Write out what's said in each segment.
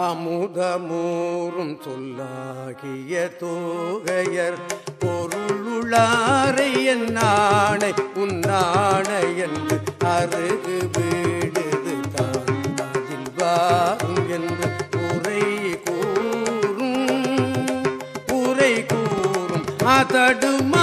அமுதமூறும் சொல்லாகிய தோகையர் பொருளுளாரை என் நாணை உன்னாணை என்று அருகு வீடுது தாங்கில் அதில் வாரும் என்று உரை கூறும் உரை கூறும் அதடுமா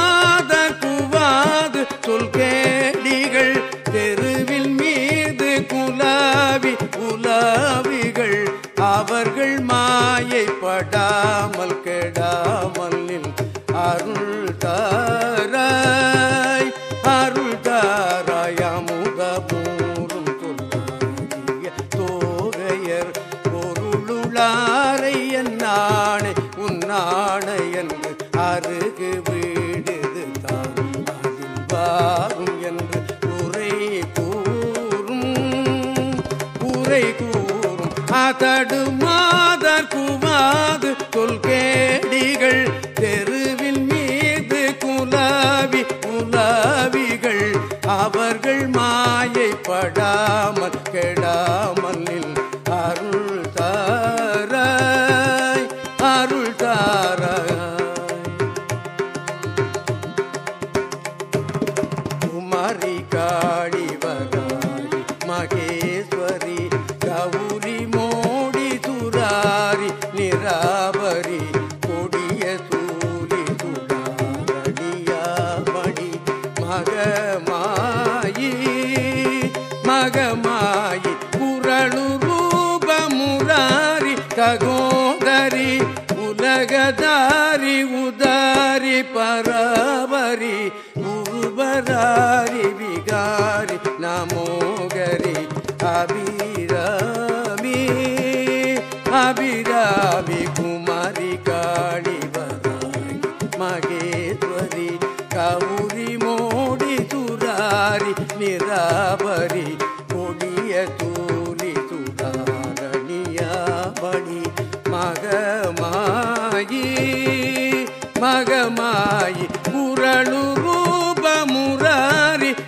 நாணை என்று அருகு வீடுது தான். அதில் வாரும் என்று உரை கூறும் உரை கூறும். அதடு மாதர் குமாது தொல்கேடிகள் தெருவில் மீது குலாவி குலாவிகள் அவர்கள் மாயைப்படாமல் கெடாமல் குமரி காளி வராரி மகேஸ்வரி கௌரி மோடி துராரி நிராவரி கொடிய சூரி துடாரணியாமணி மகமாயி மகமாயி குரளு ரூப முராரி தகோதரி உலகதாரி உதாரி குருபராரி விகாரி நமோகரி அபிராமி அபிராமி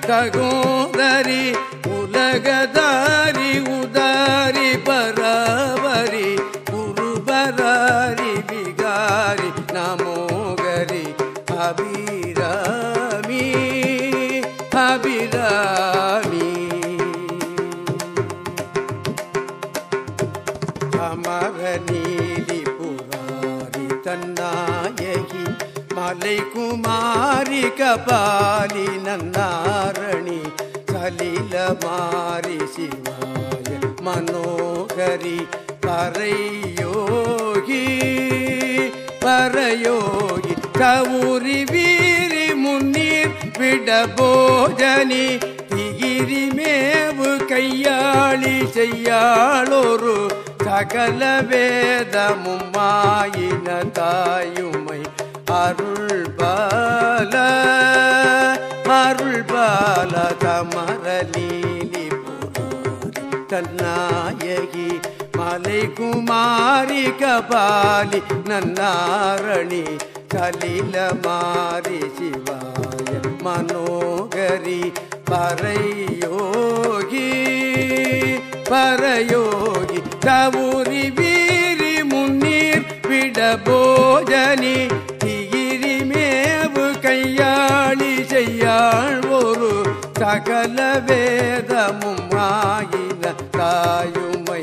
தகோதரி உலகதாரி உதாரி பராவரி குருபராரி விகாரி நமோகரி அபிராமி அபிராமி. அமர நீலி புராரி தன்னா மாலை குமாரி கபாலி நன்னாரணி சலில மாரி சிவாய மனோகரி பரையோகி பரயோகி கவுரி வீரி முன்னீர் விட போஜனி திகிரி மேவு கையாளி செய்யாளொரு சகல வேதமும் மாயின தாயுமை அருள் பால அருள் பால தமரலீலி தன்னாயகி மலை குமாரி கபாலி நன்னாரணி கலில மாரி சிவாய மனோகரி பரையோகி பரயோகி கவுரி சகல வேதமும் ஆயின தாயுமை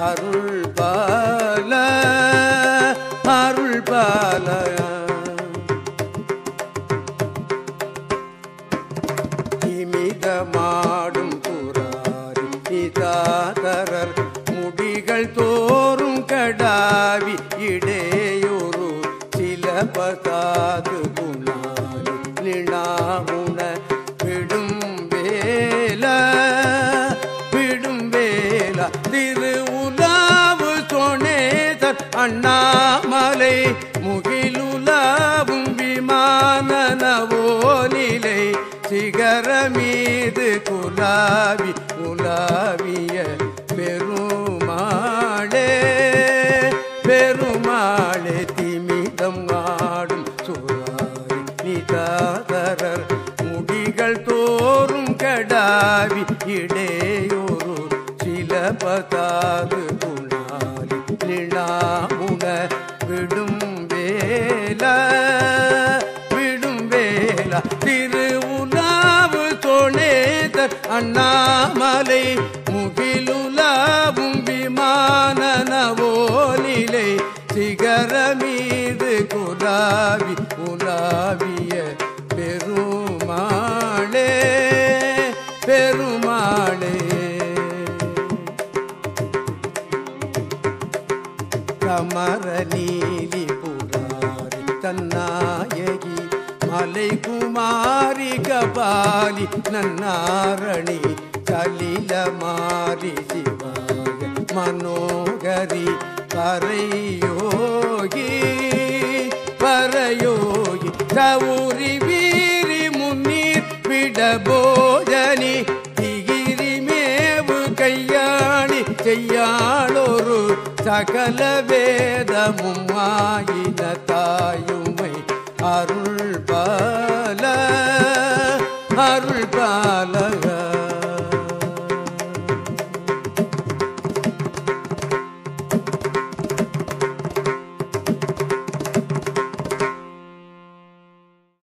அருள் பால அருள் பால. இமிதமாடும் புராரி இதாதரர் முடிகள் தோறும் கடாவி இடையொரு சில பதாது முகிலுலாவும் விமான நவோலிலை சிகர மீது குலாவி உலாவிய பெருமாளே. பெருமாளே திமிதம் ஆடும் சுராரி நிதாதரர். முடிகள் தோறும் கடாவி இடையோரு சில பதாது குணாலி அண்ணாமலை முகிலுலாவும் விமானனவோலிலை சிகர மீது குலாவி உலாவிய பெருமாளே பெருமாளே. கமர நீலி புகாரி தன்னா மலை குமாரி கபாலி நன்னாரணி சலில மாறி சிவாய மனோகரி பரையோகி பரயோகி கவுரி வீரி முன்னீர் விட போஜனி திகிரி மேவு கையாளி செய்யாளொரு சகல வேதமும் ஆயின தாயுமை அருள் பால அருள் பாலக.